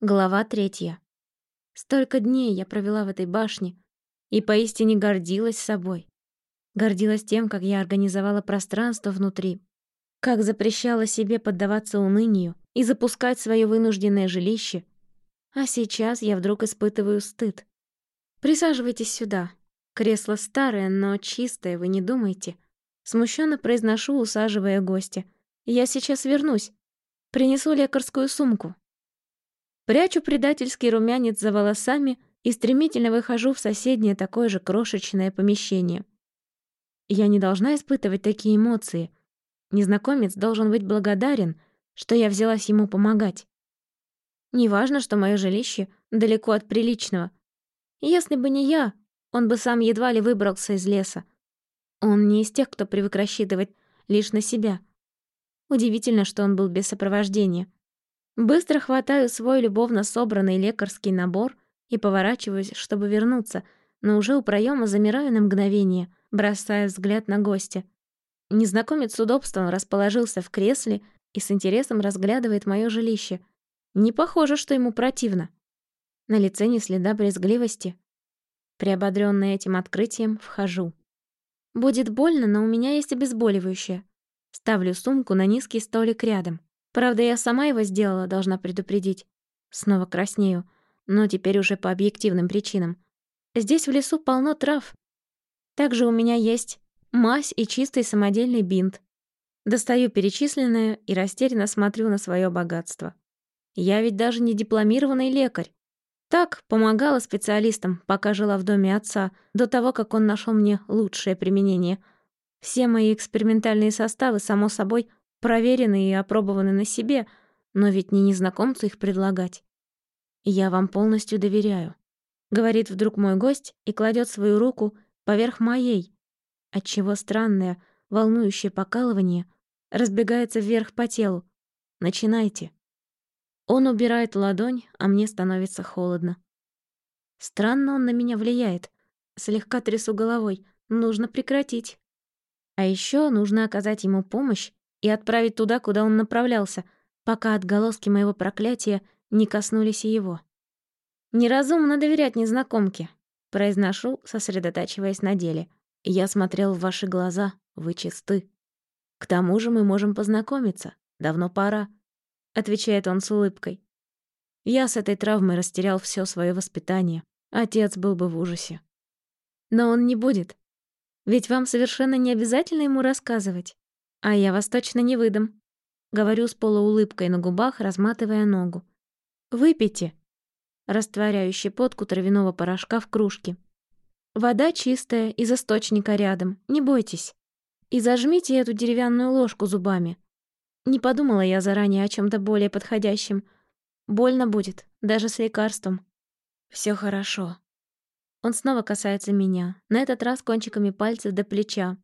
Глава третья. Столько дней я провела в этой башне и поистине гордилась собой. Гордилась тем, как я организовала пространство внутри, как запрещала себе поддаваться унынию и запускать свое вынужденное жилище. А сейчас я вдруг испытываю стыд. Присаживайтесь сюда. Кресло старое, но чистое, вы не думайте. Смущенно произношу, усаживая гостя. Я сейчас вернусь. Принесу лекарскую сумку. Прячу предательский румянец за волосами и стремительно выхожу в соседнее такое же крошечное помещение. Я не должна испытывать такие эмоции. Незнакомец должен быть благодарен, что я взялась ему помогать. Неважно, что мое жилище далеко от приличного. Если бы не я, он бы сам едва ли выбрался из леса. Он не из тех, кто привык рассчитывать лишь на себя. Удивительно, что он был без сопровождения. Быстро хватаю свой любовно собранный лекарский набор и поворачиваюсь, чтобы вернуться, но уже у проема замираю на мгновение, бросая взгляд на гостя. Незнакомец с удобством расположился в кресле и с интересом разглядывает мое жилище. Не похоже, что ему противно. На лице ни следа брезгливости. Приободрённая этим открытием, вхожу. Будет больно, но у меня есть обезболивающее. Ставлю сумку на низкий столик рядом. Правда, я сама его сделала, должна предупредить. Снова краснею, но теперь уже по объективным причинам. Здесь в лесу полно трав. Также у меня есть мазь и чистый самодельный бинт. Достаю перечисленное и растерянно смотрю на свое богатство. Я ведь даже не дипломированный лекарь. Так, помогала специалистам, пока жила в доме отца, до того, как он нашел мне лучшее применение. Все мои экспериментальные составы, само собой, проверены и опробованы на себе, но ведь не незнакомцу их предлагать. «Я вам полностью доверяю», — говорит вдруг мой гость и кладет свою руку поверх моей, отчего странное, волнующее покалывание разбегается вверх по телу. «Начинайте». Он убирает ладонь, а мне становится холодно. Странно он на меня влияет. Слегка трясу головой. Нужно прекратить. А еще нужно оказать ему помощь и отправить туда, куда он направлялся, пока отголоски моего проклятия не коснулись и его. «Неразумно доверять незнакомке», — произношу, сосредотачиваясь на деле. «Я смотрел в ваши глаза, вы чисты. К тому же мы можем познакомиться. Давно пора», — отвечает он с улыбкой. «Я с этой травмой растерял все свое воспитание. Отец был бы в ужасе». «Но он не будет. Ведь вам совершенно не обязательно ему рассказывать. «А я вас точно не выдам», — говорю с полуулыбкой на губах, разматывая ногу. «Выпейте», — растворяю щепотку травяного порошка в кружке. «Вода чистая, из источника рядом, не бойтесь. И зажмите эту деревянную ложку зубами». Не подумала я заранее о чем то более подходящем. Больно будет, даже с лекарством. Все хорошо. Он снова касается меня, на этот раз кончиками пальцев до плеча,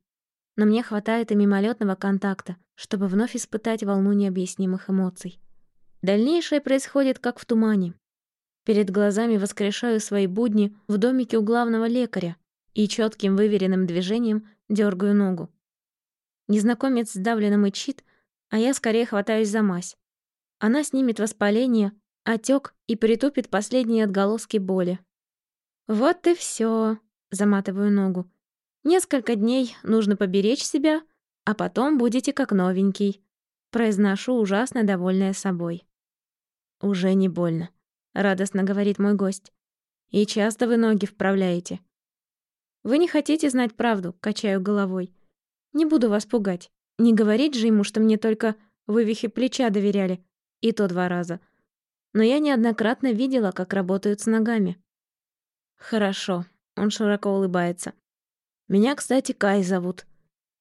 но мне хватает и мимолетного контакта, чтобы вновь испытать волну необъяснимых эмоций. Дальнейшее происходит как в тумане. Перед глазами воскрешаю свои будни в домике у главного лекаря и четким выверенным движением дергаю ногу. Незнакомец сдавленно мычит, а я скорее хватаюсь за мазь. Она снимет воспаление, отек и притупит последние отголоски боли. «Вот и все, заматываю ногу. Несколько дней нужно поберечь себя, а потом будете как новенький. Произношу ужасно довольная собой. Уже не больно, радостно говорит мой гость. И часто вы ноги вправляете. Вы не хотите знать правду, качаю головой. Не буду вас пугать. Не говорить же ему, что мне только вывихи плеча доверяли, и то два раза. Но я неоднократно видела, как работают с ногами. Хорошо, он широко улыбается. Меня, кстати, Кай зовут.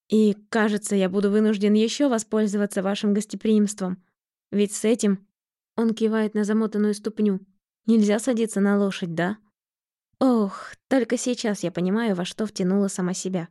И, кажется, я буду вынужден еще воспользоваться вашим гостеприимством. Ведь с этим...» Он кивает на замотанную ступню. «Нельзя садиться на лошадь, да?» Ох, только сейчас я понимаю, во что втянула сама себя.